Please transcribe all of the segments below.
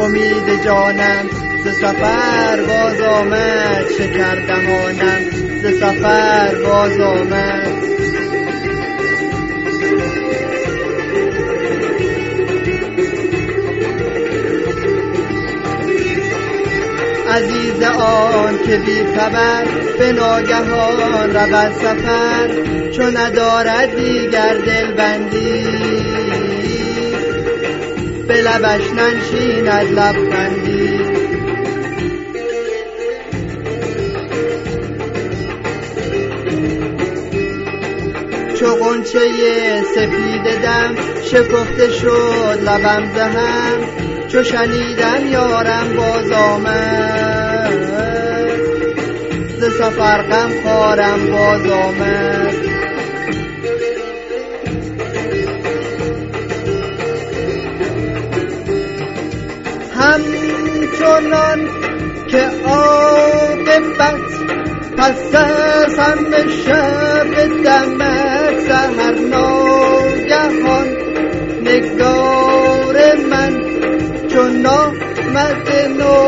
امید جانم ز سفر باز آمد شکر دهانم ز سفر باز آمد. عزیز آن که بی خبر به ناگهان رود سفر چون ندارد دیگر دلبندی. به لبش ننشیند لبخندی. چو غنچه سپید دم شکفته شد لبم زهم. چو شنیدم یارم باز آمد. سفر غم خارم باز آمد همچنان که عاقبت پس از همه شب دمت سهر ناگهان نگار من چون نامده نامده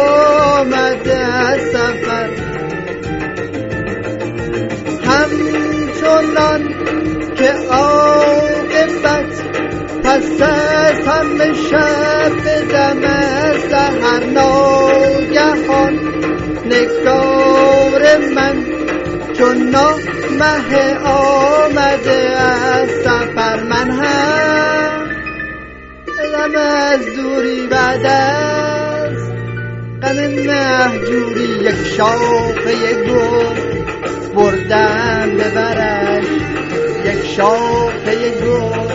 همچنان که عاقبت پس از همه شب دم سهر ناگهان نگار من چون مه آمده از سفر من هم. غم از دوری بعد از غم مهجوری یک شاخه گل. بردم ببرش یک شاخه گل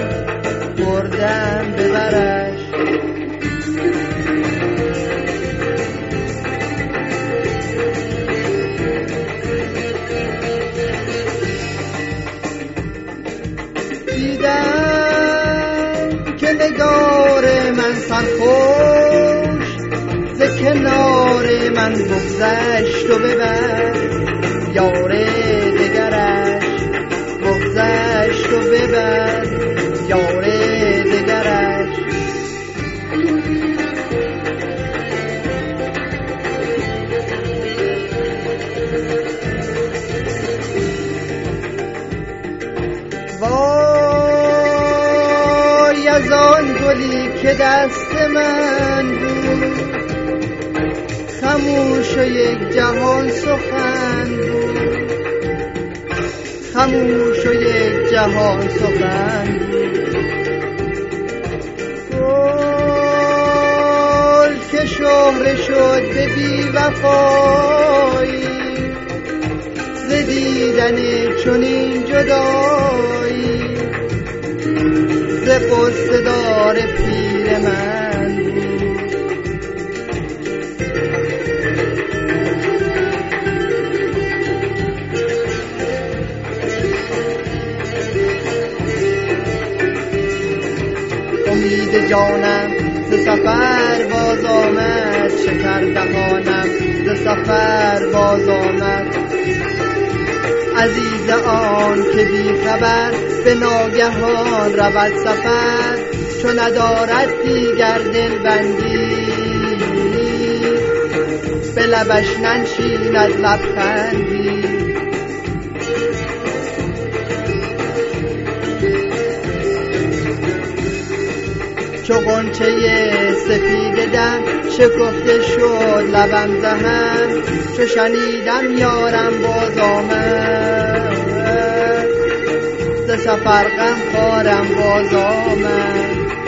بردم ببرش دیدم که نگار من سرخوش ز کنار من بگذشت و ببر یار از آن گلی که دست من بود. خموش یک جهان سخن بود. خموش یک جهان سخن گل که شهره شد به بی وفایی ز دیدن چنین جدایی. قصه دار پیر من. امید جانم ز سفر باز آمد شکر دهانم ز سفر باز آمد. عزیز آن که بی خبر به ناگهان رود سفر چو ندارد دیگر دلبندی. به لبش ننشیند لبخندی. چو غنچه سپید دم شکفته شد لبم دهن چو شنیدم یارم باز آمد. ز سفر غم خارم باز آمد.